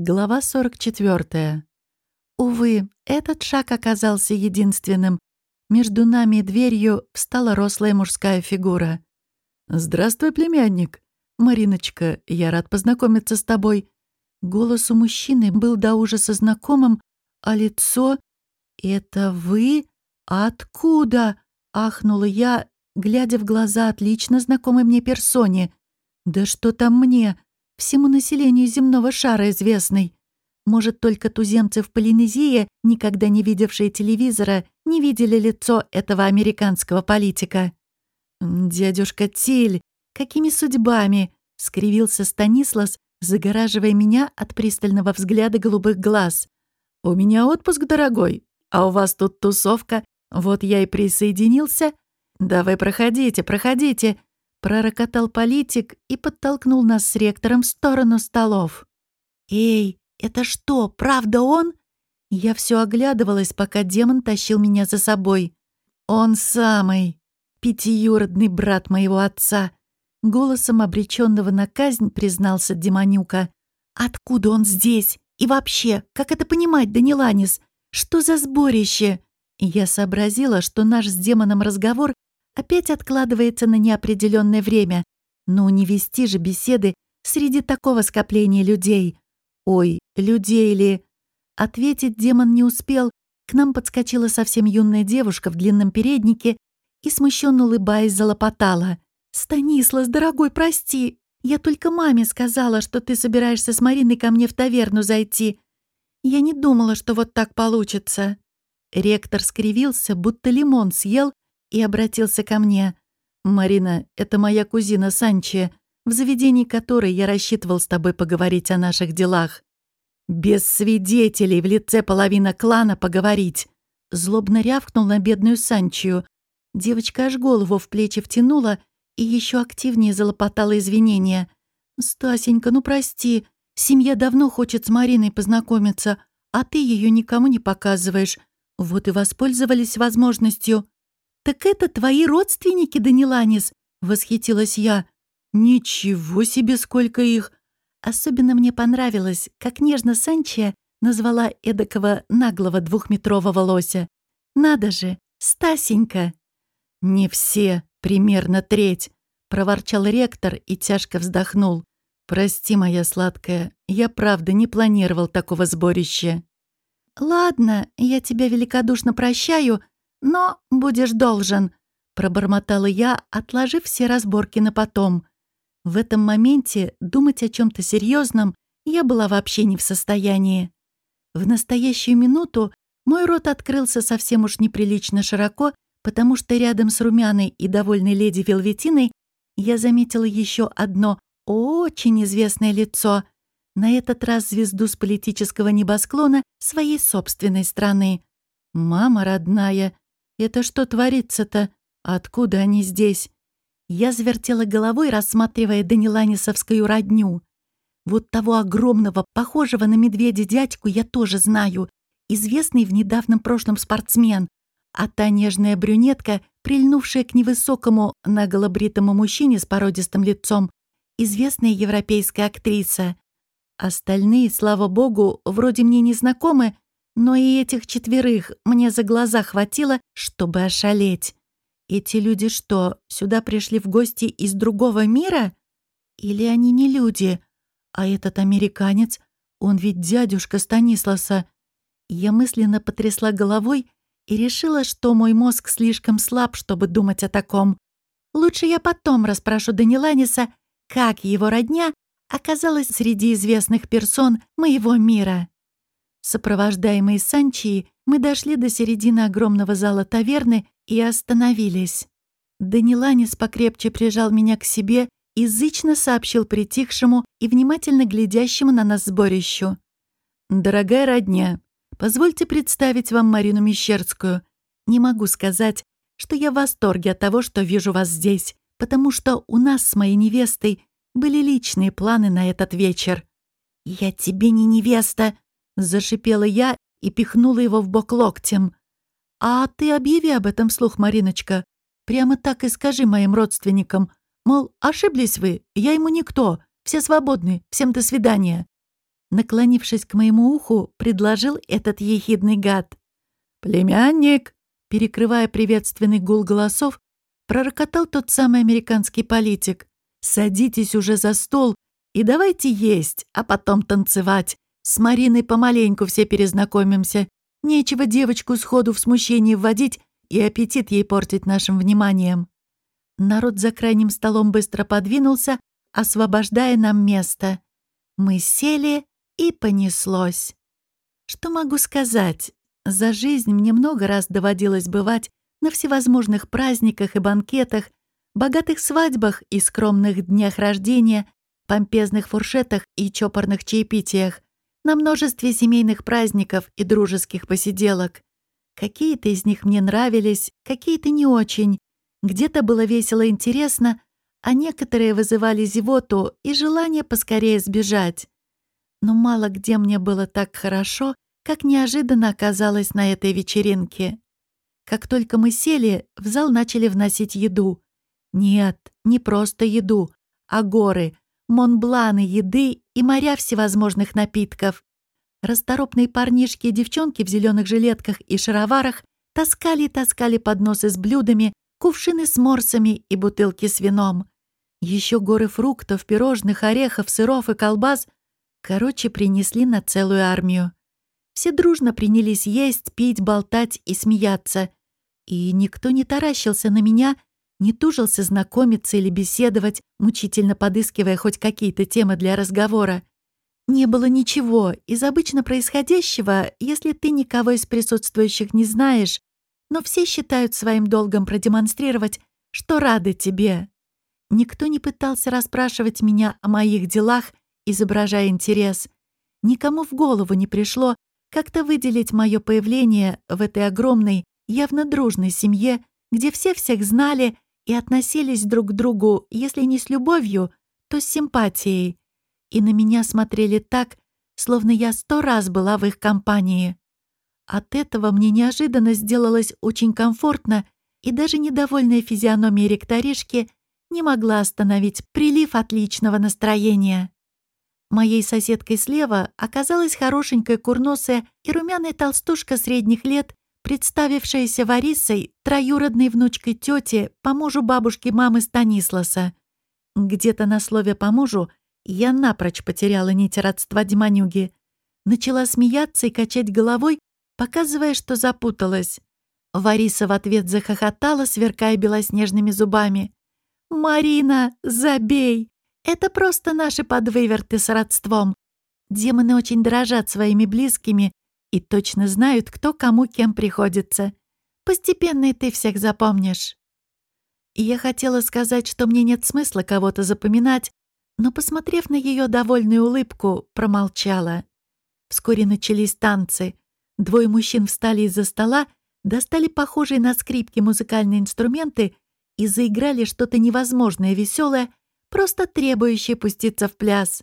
Глава 44. Увы, этот шаг оказался единственным. Между нами и дверью встала рослая мужская фигура. «Здравствуй, племянник. Мариночка, я рад познакомиться с тобой». Голос у мужчины был до ужаса знакомым, а лицо... «Это вы? Откуда?» — ахнула я, глядя в глаза отлично знакомой мне персоне. «Да что там мне? Всему населению земного шара известный. Может, только туземцы в Полинезии, никогда не видевшие телевизора, не видели лицо этого американского политика. «Дядюшка Тиль, какими судьбами?» — скривился Станислас, загораживая меня от пристального взгляда голубых глаз. «У меня отпуск, дорогой, а у вас тут тусовка. Вот я и присоединился. Давай проходите, проходите. Пророкотал политик и подтолкнул нас с ректором в сторону столов. «Эй, это что, правда он?» Я все оглядывалась, пока демон тащил меня за собой. «Он самый, пятиюродный брат моего отца», голосом обреченного на казнь признался Демонюка. «Откуда он здесь? И вообще, как это понимать, Даниланис? Что за сборище?» Я сообразила, что наш с демоном разговор опять откладывается на неопределенное время. Но не вести же беседы среди такого скопления людей. Ой, людей ли... Ответить демон не успел. К нам подскочила совсем юная девушка в длинном переднике и, смущенно улыбаясь, залопотала. «Станислас, дорогой, прости. Я только маме сказала, что ты собираешься с Мариной ко мне в таверну зайти. Я не думала, что вот так получится». Ректор скривился, будто лимон съел и обратился ко мне. «Марина, это моя кузина Санчи, в заведении которой я рассчитывал с тобой поговорить о наших делах. Без свидетелей в лице половина клана поговорить!» Злобно рявкнул на бедную Санчию. Девочка аж голову в плечи втянула и еще активнее залопотала извинения. «Стасенька, ну прости, семья давно хочет с Мариной познакомиться, а ты ее никому не показываешь. Вот и воспользовались возможностью». «Так это твои родственники, Даниланис?» — восхитилась я. «Ничего себе, сколько их!» Особенно мне понравилось, как нежно Санчия назвала эдакого наглого двухметрового лося. «Надо же, Стасенька!» «Не все, примерно треть», — проворчал ректор и тяжко вздохнул. «Прости, моя сладкая, я правда не планировал такого сборища». «Ладно, я тебя великодушно прощаю, но будешь должен», — пробормотала я, отложив все разборки на потом. В этом моменте думать о чем то серьезном я была вообще не в состоянии. В настоящую минуту мой рот открылся совсем уж неприлично широко, потому что рядом с румяной и довольной леди Велветиной я заметила еще одно очень известное лицо, на этот раз звезду с политического небосклона своей собственной страны. «Мама родная, это что творится-то? Откуда они здесь? Я завертела головой, рассматривая Даниланисовскую родню. Вот того огромного, похожего на медведя дядьку я тоже знаю. Известный в недавнем прошлом спортсмен. А та нежная брюнетка, прильнувшая к невысокому, наголобритому мужчине с породистым лицом, известная европейская актриса. Остальные, слава богу, вроде мне не знакомы, но и этих четверых мне за глаза хватило, чтобы ошалеть. Эти люди что, сюда пришли в гости из другого мира? Или они не люди? А этот американец, он ведь дядюшка Станисласа. Я мысленно потрясла головой и решила, что мой мозг слишком слаб, чтобы думать о таком. Лучше я потом расспрошу Даниланиса, как его родня оказалась среди известных персон моего мира. Сопровождаемые Санчией, мы дошли до середины огромного зала таверны и остановились. Даниланис покрепче прижал меня к себе и зычно сообщил притихшему и внимательно глядящему на нас сборищу. «Дорогая родня, позвольте представить вам Марину Мещерскую. Не могу сказать, что я в восторге от того, что вижу вас здесь, потому что у нас с моей невестой были личные планы на этот вечер». «Я тебе не невеста!» Зашипела я и пихнула его в бок локтем. «А ты объяви об этом вслух, Мариночка. Прямо так и скажи моим родственникам. Мол, ошиблись вы, я ему никто. Все свободны, всем до свидания». Наклонившись к моему уху, предложил этот ехидный гад. «Племянник!» Перекрывая приветственный гул голосов, пророкотал тот самый американский политик. «Садитесь уже за стол и давайте есть, а потом танцевать. С Мариной помаленьку все перезнакомимся. Нечего девочку сходу в смущение вводить и аппетит ей портить нашим вниманием». Народ за крайним столом быстро подвинулся, освобождая нам место. Мы сели, и понеслось. Что могу сказать? За жизнь мне много раз доводилось бывать на всевозможных праздниках и банкетах, богатых свадьбах и скромных днях рождения, помпезных фуршетах и чопорных чаепитиях, на множестве семейных праздников и дружеских посиделок. Какие-то из них мне нравились, какие-то не очень. Где-то было весело интересно, а некоторые вызывали зевоту и желание поскорее сбежать. Но мало где мне было так хорошо, как неожиданно оказалось на этой вечеринке. Как только мы сели, в зал начали вносить еду. Нет, не просто еду, а горы, монбланы еды и моря всевозможных напитков. Расторопные парнишки и девчонки в зеленых жилетках и шароварах таскали и таскали подносы с блюдами, кувшины с морсами и бутылки с вином. Еще горы фруктов, пирожных, орехов, сыров и колбас Короче, принесли на целую армию. Все дружно принялись есть, пить, болтать и смеяться. И никто не таращился на меня, не тужился знакомиться или беседовать, мучительно подыскивая хоть какие-то темы для разговора. Не было ничего из обычно происходящего, если ты никого из присутствующих не знаешь, но все считают своим долгом продемонстрировать, что рады тебе. Никто не пытался расспрашивать меня о моих делах изображая интерес. Никому в голову не пришло как-то выделить мое появление в этой огромной, явно дружной семье, где все всех знали и относились друг к другу, если не с любовью, то с симпатией. И на меня смотрели так, словно я сто раз была в их компании. От этого мне неожиданно сделалось очень комфортно, и даже недовольная физиономия ректоришки не могла остановить прилив отличного настроения. Моей соседкой слева оказалась хорошенькая курносая и румяная толстушка средних лет, представившаяся Варисой, троюродной внучкой тети, по мужу бабушки мамы Станисласа. Где-то на слове «по мужу» я напрочь потеряла нить родства Демонюги. Начала смеяться и качать головой, показывая, что запуталась. Вариса в ответ захохотала, сверкая белоснежными зубами. «Марина, забей! Это просто наши подвыверты с родством. Демоны очень дорожат своими близкими и точно знают, кто кому кем приходится. Постепенно и ты всех запомнишь. Я хотела сказать, что мне нет смысла кого-то запоминать, но, посмотрев на ее довольную улыбку, промолчала. Вскоре начались танцы. Двое мужчин встали из-за стола, достали похожие на скрипки музыкальные инструменты и заиграли что-то невозможное веселое, просто требующий пуститься в пляс.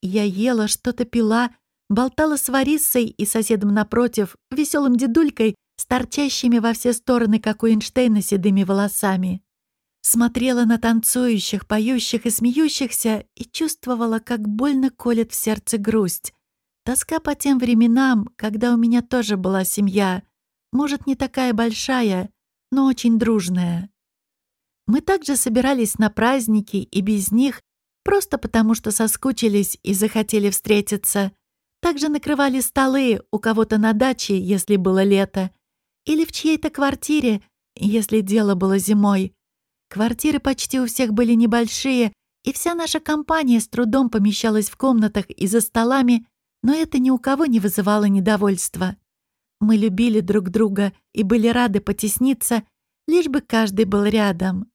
Я ела, что-то пила, болтала с Вариссой и соседом напротив, веселым дедулькой, с торчащими во все стороны, как у Эйнштейна, седыми волосами. Смотрела на танцующих, поющих и смеющихся и чувствовала, как больно колет в сердце грусть. Тоска по тем временам, когда у меня тоже была семья. Может, не такая большая, но очень дружная. Мы также собирались на праздники и без них, просто потому что соскучились и захотели встретиться. Также накрывали столы у кого-то на даче, если было лето, или в чьей-то квартире, если дело было зимой. Квартиры почти у всех были небольшие, и вся наша компания с трудом помещалась в комнатах и за столами, но это ни у кого не вызывало недовольства. Мы любили друг друга и были рады потесниться, лишь бы каждый был рядом.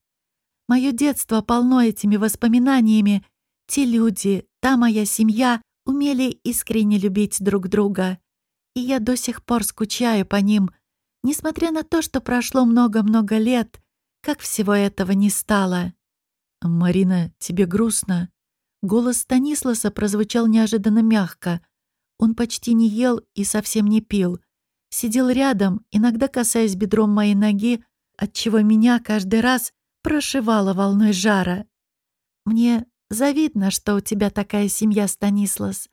Мое детство полно этими воспоминаниями. Те люди, та моя семья умели искренне любить друг друга. И я до сих пор скучаю по ним, несмотря на то, что прошло много-много лет, как всего этого не стало. «Марина, тебе грустно?» Голос Станисласа прозвучал неожиданно мягко. Он почти не ел и совсем не пил. Сидел рядом, иногда касаясь бедром моей ноги, отчего меня каждый раз прошивала волной жара. «Мне завидно, что у тебя такая семья, Станислас.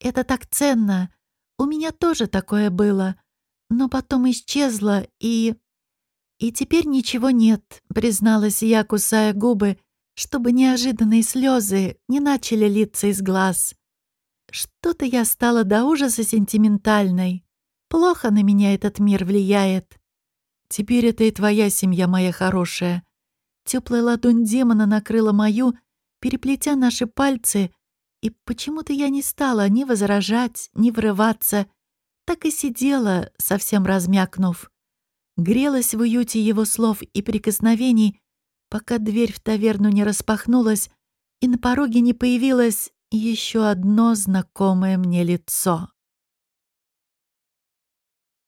Это так ценно. У меня тоже такое было. Но потом исчезло, и... И теперь ничего нет, призналась я, кусая губы, чтобы неожиданные слезы не начали литься из глаз. Что-то я стала до ужаса сентиментальной. Плохо на меня этот мир влияет. Теперь это и твоя семья, моя хорошая. Теплая ладонь демона накрыла мою, переплетя наши пальцы, и почему-то я не стала ни возражать, ни врываться, так и сидела, совсем размякнув. Грелась в уюте его слов и прикосновений, пока дверь в таверну не распахнулась и на пороге не появилось еще одно знакомое мне лицо.